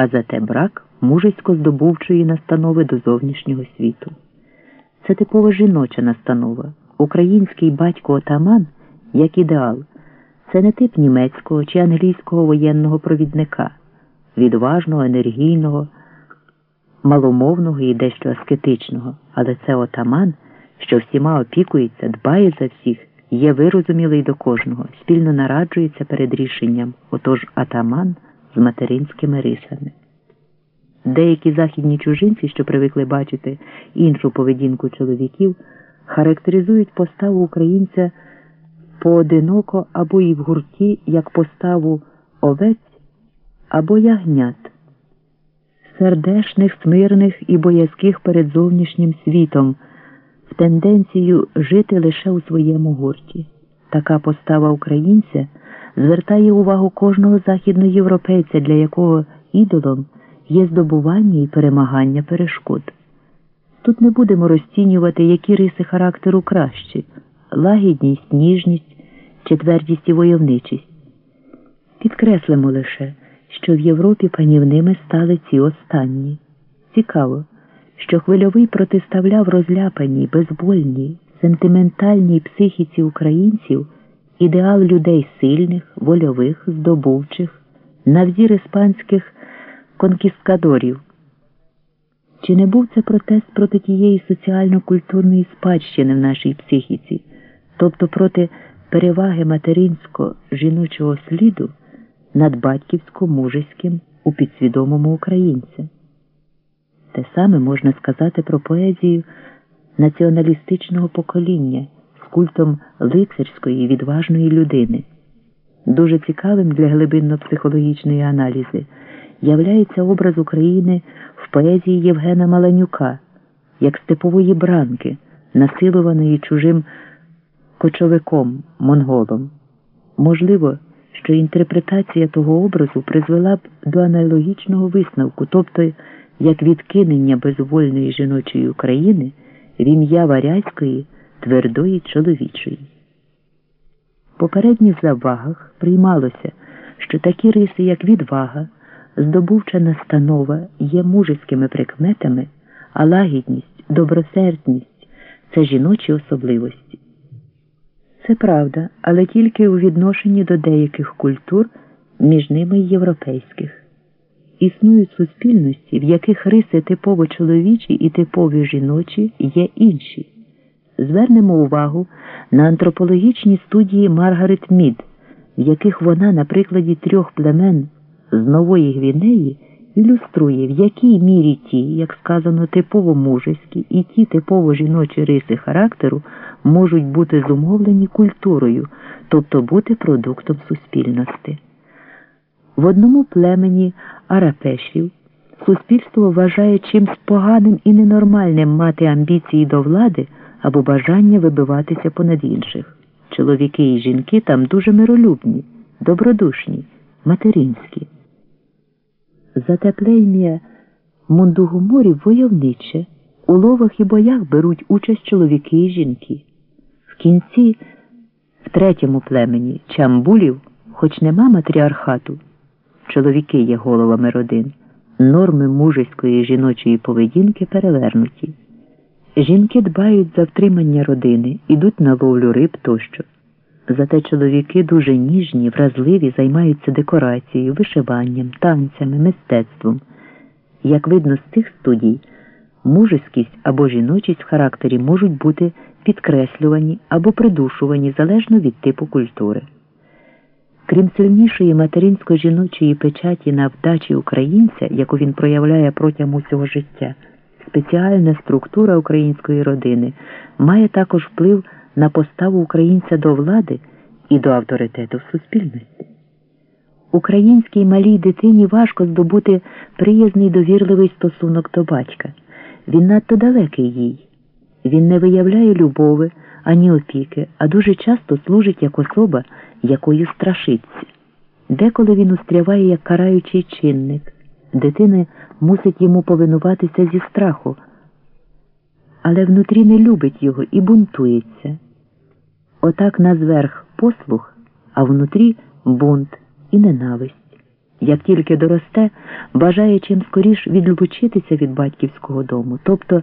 а зате брак мужицько здобувчої настанови до зовнішнього світу. Це типово жіноча настанова. Український батько отаман як ідеал. Це не тип німецького чи англійського воєнного провідника, відважного, енергійного, маломовного і дещо аскетичного, але це отаман, що всіма опікується, дбає за всіх, є вирозумілий до кожного, спільно нараджується перед рішенням, отож атаман з материнськими рисами. Деякі західні чужинці, що привикли бачити іншу поведінку чоловіків, характеризують поставу українця поодиноко або і в гурті як поставу овець або ягнят, сердешних, смирних і боязких перед зовнішнім світом, в тенденцію жити лише у своєму гурті. Така постава українця звертає увагу кожного західноєвропейця, для якого ідолом є здобування і перемагання перешкод. Тут не будемо розцінювати, які риси характеру кращі лагідність, ніжність чи твердість і войовничість. Підкреслимо лише, що в Європі панівними стали ці останні. Цікаво, що хвильовий протиставляв розляпаній, безвольній, сентиментальній психіці українців ідеал людей сильних, вольових, здобувчих, на взір іспанських конкіскадорів. Чи не був це протест проти тієї соціально-культурної спадщини в нашій психіці, тобто проти переваги материнсько-жіночого сліду над батьківсько-мужеським у підсвідомому українця? Те саме можна сказати про поезію націоналістичного покоління культом лицарської відважної людини. Дуже цікавим для глибинно-психологічної аналізи являється образ України в поезії Євгена Маланюка як степової бранки, насилуваної чужим кочовиком монголом. Можливо, що інтерпретація того образу призвела б до аналогічного висновку, тобто як відкинення безвольної жіночої України в ім'я варязької твердої чоловічої. В попередніх завагах приймалося, що такі риси, як відвага, здобувча настанова є мужицькими прикметами, а лагідність, добросердність це жіночі особливості. Це правда, але тільки у відношенні до деяких культур, між ними й європейських. Існують суспільності, в яких риси типово чоловічі і типові жіночі є інші. Звернемо увагу на антропологічні студії Маргарет Мід, в яких вона, на прикладі трьох племен з Нової Гвінеї, ілюструє, в якій мірі ті, як сказано, типово мужеські і ті типово жіночі риси характеру можуть бути зумовлені культурою, тобто бути продуктом суспільності. В одному племені арапешів суспільство вважає чимсь поганим і ненормальним мати амбіції до влади або бажання вибиватися понад інших. Чоловіки і жінки там дуже миролюбні, добродушні, материнські. Зате плем'я мундугуморів войовниче, у ловах і боях беруть участь чоловіки і жінки. В кінці, в третьому племені чамбулів, хоч нема матріархату, чоловіки є головами родин, норми мужеської жіночої поведінки перевернуті. Жінки дбають за втримання родини, ідуть на ловлю риб тощо. Зате чоловіки дуже ніжні, вразливі, займаються декорацією, вишиванням, танцями, мистецтвом. Як видно з цих студій, мужеськість або жіночість в характері можуть бути підкреслювані або придушувані залежно від типу культури. Крім сильнішої материнсько-жіночої печаті на вдачі українця, яку він проявляє протягом усього життя, спеціальна структура української родини має також вплив на поставу українця до влади і до авторитету в суспільності. Українській малій дитині важко здобути приязний довірливий стосунок до батька. Він надто далекий їй. Він не виявляє любови ані опіки, а дуже часто служить як особа, якою страшиться. Деколи він устряває як караючий чинник. Дитина мусить йому повинуватися зі страху, але внутрі не любить його і бунтується. Отак назверх послух, а внутрі бунт і ненависть. Як тільки доросте, бажає чим скоріш відлучитися від батьківського дому, тобто